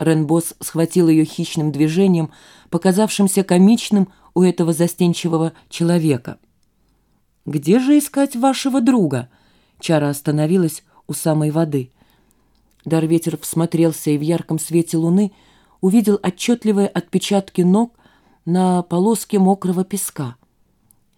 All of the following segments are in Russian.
Ренбос схватил ее хищным движением, показавшимся комичным у этого застенчивого человека. «Где же искать вашего друга?» Чара остановилась у самой воды. Дарветер всмотрелся и в ярком свете луны увидел отчетливые отпечатки ног на полоске мокрого песка.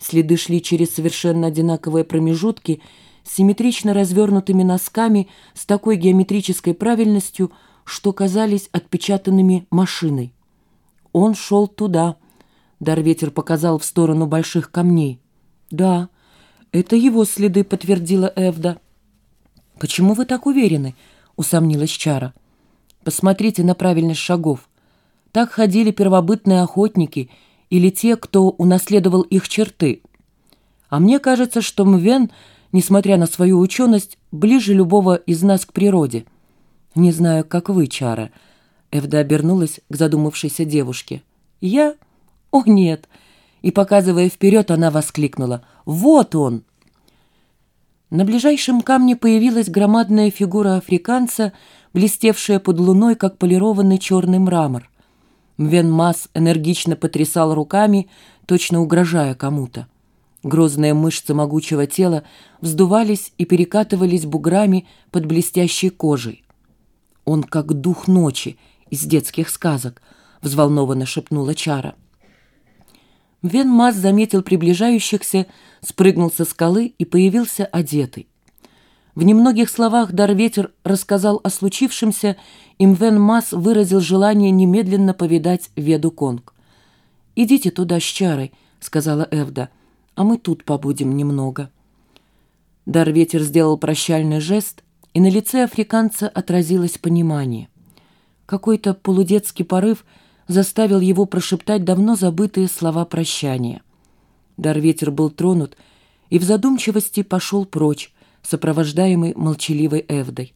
Следы шли через совершенно одинаковые промежутки с симметрично развернутыми носками с такой геометрической правильностью, что казались отпечатанными машиной. Он шел туда. Дарветер показал в сторону больших камней. «Да, это его следы», — подтвердила Эвда. «Почему вы так уверены?» — усомнилась Чара. «Посмотрите на правильность шагов. Так ходили первобытные охотники или те, кто унаследовал их черты. А мне кажется, что Мвен, несмотря на свою ученость, ближе любого из нас к природе». «Не знаю, как вы, Чара». Эвда обернулась к задумавшейся девушке. «Я? О, нет!» И, показывая вперед, она воскликнула. «Вот он!» На ближайшем камне появилась громадная фигура африканца, блестевшая под луной, как полированный черный мрамор. Мвен Мас энергично потрясал руками, точно угрожая кому-то. Грозные мышцы могучего тела вздувались и перекатывались буграми под блестящей кожей. «Он как дух ночи из детских сказок», — взволнованно шепнула Чара. Вен Мас заметил приближающихся, спрыгнул со скалы и появился одетый. В немногих словах Дарветер рассказал о случившемся, и Мвен Мас выразил желание немедленно повидать Веду Конг. «Идите туда с чарой», — сказала Эвда, — «а мы тут побудем немного». Дарветер сделал прощальный жест, и на лице африканца отразилось понимание. Какой-то полудетский порыв заставил его прошептать давно забытые слова прощания. Дарветер был тронут и в задумчивости пошел прочь, сопровождаемый молчаливой Эвдой.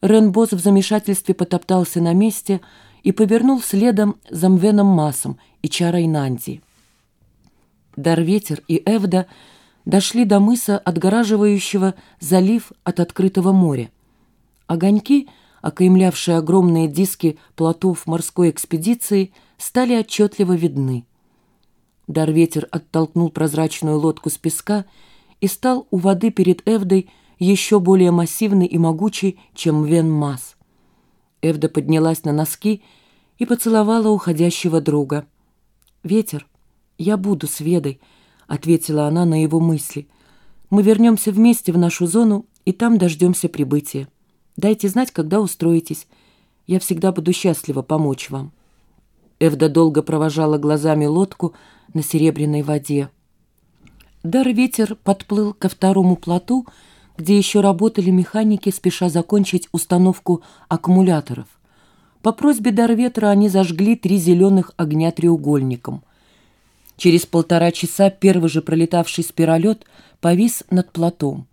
Ренбос в замешательстве потоптался на месте и повернул следом за Мвеном Масом и Чарой Нанди. Дарветер и Эвда дошли до мыса, отгораживающего залив от открытого моря. Огоньки, окаймлявшие огромные диски плотов морской экспедиции, стали отчетливо видны. Дарветер оттолкнул прозрачную лодку с песка и стал у воды перед Эвдой еще более массивный и могучий, чем Вен Мас. Эвда поднялась на носки и поцеловала уходящего друга. «Ветер, я буду с Ведой», — ответила она на его мысли. «Мы вернемся вместе в нашу зону и там дождемся прибытия. Дайте знать, когда устроитесь. Я всегда буду счастлива помочь вам». Эвда долго провожала глазами лодку на серебряной воде. Дар-ветер подплыл ко второму плоту, где еще работали механики, спеша закончить установку аккумуляторов. По просьбе Дарветра они зажгли три зеленых огня треугольником. Через полтора часа первый же пролетавший спиролет повис над плотом.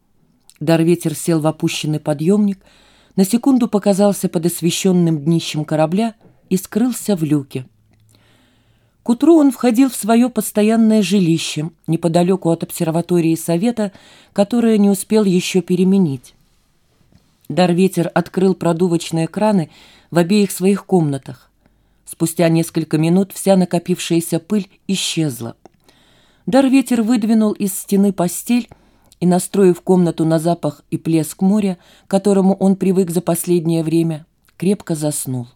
Дарветер сел в опущенный подъемник, на секунду показался под освещенным днищем корабля и скрылся в люке. К утру он входил в свое постоянное жилище, неподалеку от обсерватории Совета, которое не успел еще переменить. Дарветер открыл продувочные краны в обеих своих комнатах. Спустя несколько минут вся накопившаяся пыль исчезла. Дарветер выдвинул из стены постель и, настроив комнату на запах и плеск моря, к которому он привык за последнее время, крепко заснул.